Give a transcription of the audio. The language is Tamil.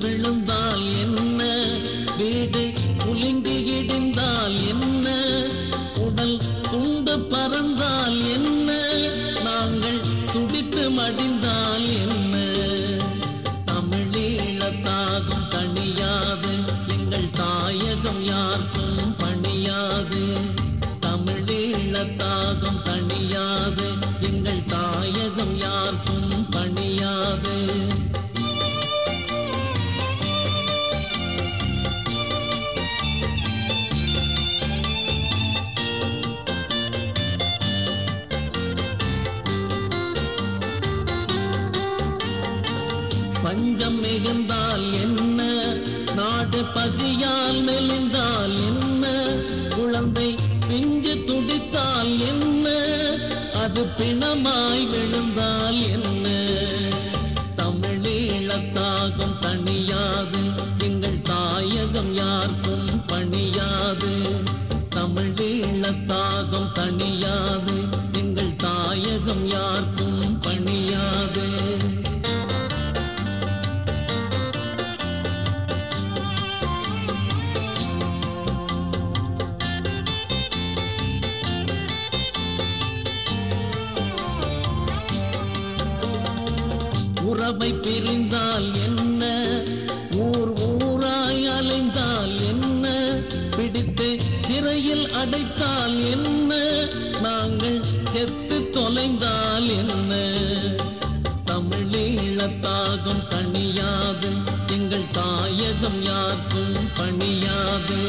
விழுந்தால் என்ன? வீடு பஞ்சம் மிகுந்தால் என்ன? நாடு பசியால் மெலிந்தால் என்ன? குழந்தை பிஞ்சு துடித்தால் என்ன? அது பிணமாய் விழுந்தால் என்ன? உறவை பிரிந்தால் என்ன? ஊர் ஊராய் அலைந்தால் என்ன? பிடித்து சிறையில் அடைத்தால் என்ன? நாங்கள் செத்து தொலைந்தால் என்ன? தமிழீழத்தாகம் தனியாது எங்கள் தாயகம் யாருக்கும் பணியாது.